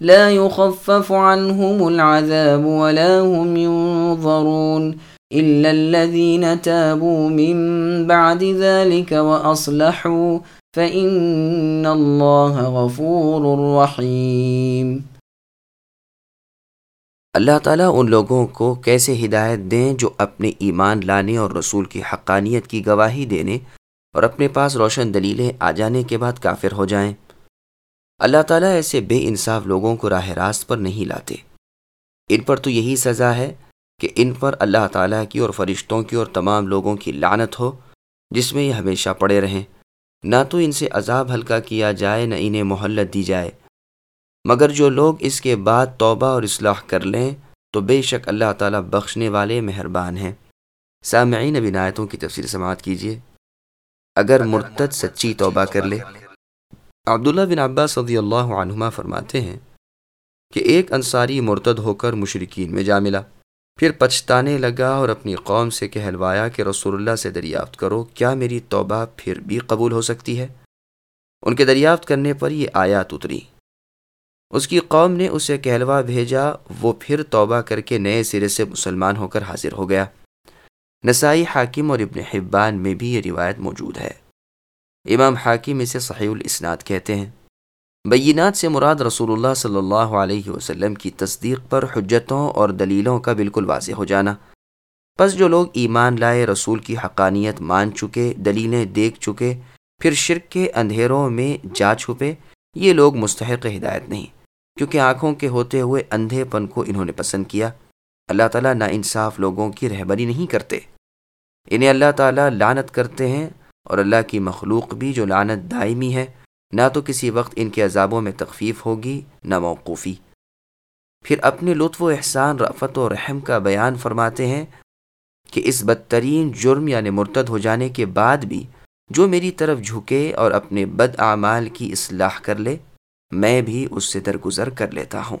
لا يخفف عنهم العذاب ولا هم ينظرون إلا الذين تابوا من بعد ذلك وأصلحوا فإن الله غفور رحيم. اللہ تعالیٰ ان لوگوں کو کیسے ہدایت دیں جو اپنے ایمان لانے اور رسول کی حقانیت کی گواہی دینے اور اپنے پاس روشن دلیلیں آ جانے کے بعد کافر ہو جائیں؟ اللہ تعالیٰ ایسے بے انصاف لوگوں کو راہ راست پر نہیں لاتے۔ ان پر تو یہی سزا ہے کہ ان پر اللہ تعالیٰ کی اور فرشتوں کی اور تمام لوگوں کی لعنت ہو، جس میں یہ ہمیشہ پڑے رہیں۔ نہ تو ان سے عذاب ہلکا کیا جائے، نہ انہیں محلت دی جائے۔ مگر جو لوگ اس کے بعد توبہ اور اصلاح کر لیں، تو بے شک اللہ تعالیٰ بخشنے والے مہربان ہیں۔ سامعین بنایتوں کی تفصیل سماعت کیجیے۔ اگر مرتد سچی توبہ کر لے عبداللہ بن عباس صدی اللہ عنہما فرماتے ہیں کہ ایک انصاری مرتد ہو کر مشرقین میں جا ملا۔ پھر پچھتانے لگا اور اپنی قوم سے کہلوایا کہ رسول اللہ سے دریافت کرو، کیا میری توبہ پھر بھی قبول ہو سکتی ہے؟ ان کے دریافت کرنے پر یہ آیات اتری۔ اس کی قوم نے اسے کہلوا بھیجا، وہ پھر توبہ کر کے نئے سرے سے مسلمان ہو کر حاضر ہو گیا۔ نسائی حاکم اور ابن حبان میں بھی یہ روایت موجود ہے۔ امام حاکم اسے صحیح الاسناد کہتے ہیں۔ بینات سے مراد رسول اللہ صلی اللہ علیہ وسلم کی تصدیق پر حجتوں اور دلیلوں کا بالکل واضح ہو جانا۔ پس جو لوگ ایمان لائے، رسول کی حقانیت مان چکے، دلیلیں دیکھ چکے، پھر شرک کے اندھیروں میں جا چھپے، یہ لوگ مستحق ہدایت نہیں، کیونکہ آنکھوں کے ہوتے ہوئے اندھے پن کو انہوں نے پسند کیا۔ اللہ تعالیٰ نا انصاف لوگوں کی رہبری نہیں کرتے۔ انہیں اللہ تعالیٰ لانت کرتے ہیں اور اللہ کی مخلوق بھی جو لعنت دائمی ہے، نہ تو کسی وقت ان کے عذابوں میں تخفیف ہوگی، نہ موقوفی۔ پھر اپنے لطف و احسان رفت و رحم کا بیان فرماتے ہیں کہ اس بدترین جرم یعنی مرتد ہو جانے کے بعد بھی جو میری طرف جھکے اور اپنے بد اعمال کی اصلاح کر لے، میں بھی اس سے درگزر کر لیتا ہوں۔